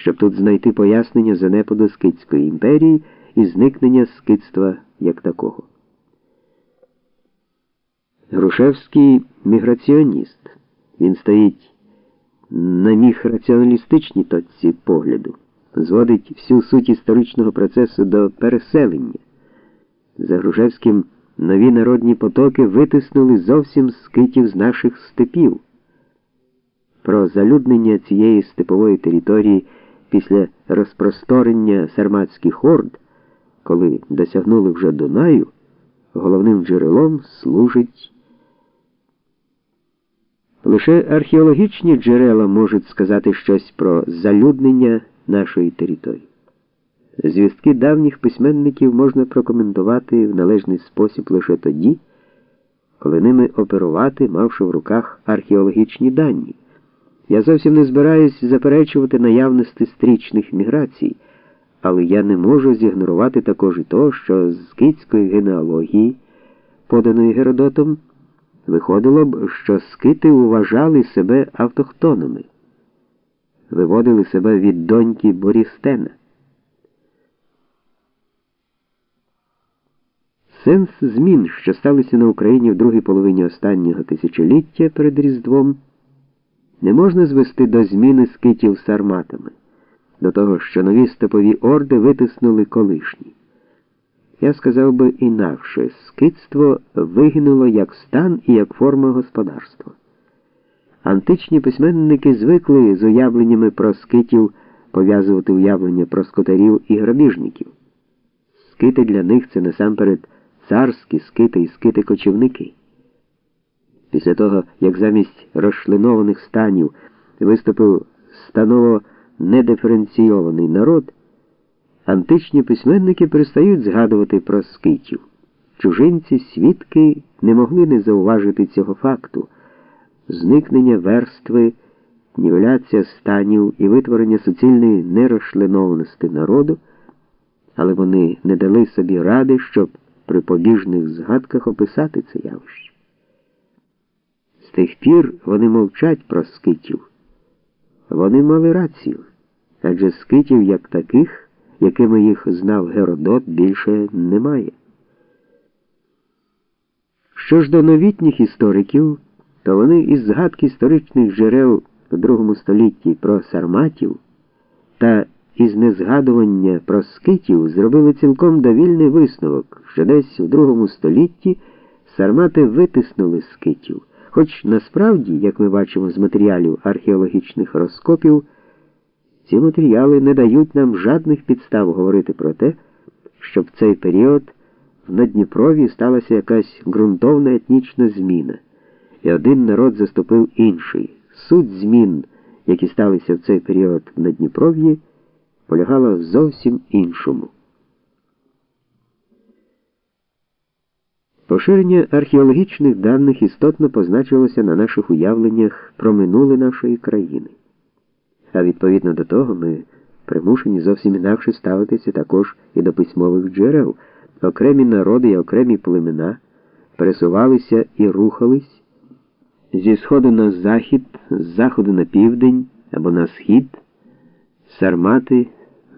щоб тут знайти пояснення занепаду Скидської імперії і зникнення скидства як такого. Грушевський міграціоніст. Він стоїть на міхраціоналістичній точці погляду, зводить всю суть історичного процесу до переселення. За Грушевським нові народні потоки витиснули зовсім скитів з наших степів. Про залюднення цієї степової території після розпросторення сарматських орд, коли досягнули вже Дунаю, головним джерелом служить. Лише археологічні джерела можуть сказати щось про залюднення нашої території. Звістки давніх письменників можна прокоментувати в належний спосіб лише тоді, коли ними оперувати, мавши в руках археологічні дані. Я зовсім не збираюсь заперечувати наявності стрічних міграцій, але я не можу зігнорувати також і того, що з китської генеалогії, поданої Геродотом, виходило б, що скити вважали себе автохтонами, виводили себе від доньки Борістена. Сенс змін, що сталися на Україні в другій половині останнього тисячоліття перед Різдвом, не можна звести до зміни скитів сарматами, до того, що нові степові орди витиснули колишні. Я сказав би інакше, скитство вигинуло як стан і як форма господарства. Античні письменники звикли з уявленнями про скитів пов'язувати уявлення про скотарів і грабіжників. Скити для них це насамперед царські скити і скити-кочівники. Після того, як замість розчленованих станів виступив станово недиференційований народ, античні письменники перестають згадувати про скитів. Чужинці, свідки не могли не зауважити цього факту зникнення верстви, нівеляція станів і витворення суцільної нерозчленованості народу, але вони не дали собі ради, щоб при побіжних згадках описати це явище. З тих пір вони мовчать про скитів. Вони мали рацію, адже скитів як таких, якими їх знав Геродот, більше немає. Що ж до новітніх істориків, то вони із згадки історичних джерел у другому столітті про сарматів та із незгадування про скитів зробили цілком довільний висновок, що десь у другому столітті сармати витиснули скитів. Хоч насправді, як ми бачимо з матеріалів археологічних розкопів, ці матеріали не дають нам жадних підстав говорити про те, що в цей період в Надніпрові сталася якась ґрунтовна етнічна зміна, і один народ заступив інший. Суть змін, які сталися в цей період в Надніпров'ї, полягала в зовсім іншому. Поширення археологічних даних істотно позначилося на наших уявленнях про минуле нашої країни. А відповідно до того ми примушені зовсім інакше ставитися також і до письмових джерел. Окремі народи і окремі племена пересувалися і рухались зі сходу на захід, з заходу на південь або на схід, сармати,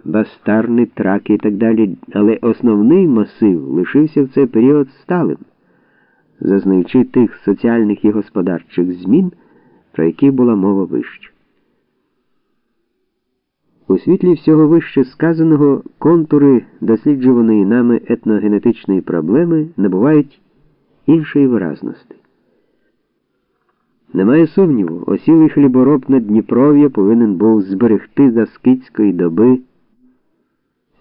бастарни, траки і так далі, але основний масив лишився в цей період сталим, зазнаючи тих соціальних і господарчих змін, про які була мова вище. У світлі всього вище сказаного контури досліджуваної нами етногенетичної проблеми набувають іншої виразності. Немає сумніву, осілий хлібороб на Дніпров'я повинен був зберегти за скидської доби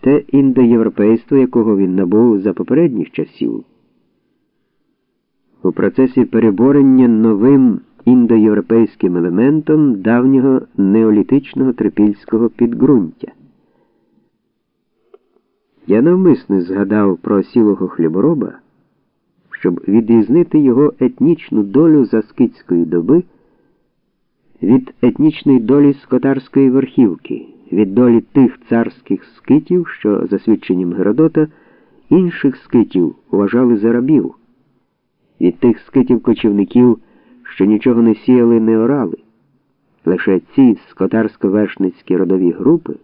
те індоєвропейство, якого він набув за попередніх часів. У процесі переборення новим індоєвропейським елементом давнього неолітичного трипільського підґрунтя. Я навмисно згадав про осілого хлібороба, щоб відрізнити його етнічну долю заскицької доби від етнічної долі скотарської верхівки, від долі тих царських скитів, що, за свідченням Геродота, інших скитів вважали за рабів, від тих скитів кочівників що нічого не сіяли, не орали. Лише ці скотарсько-вершницькі родові групи.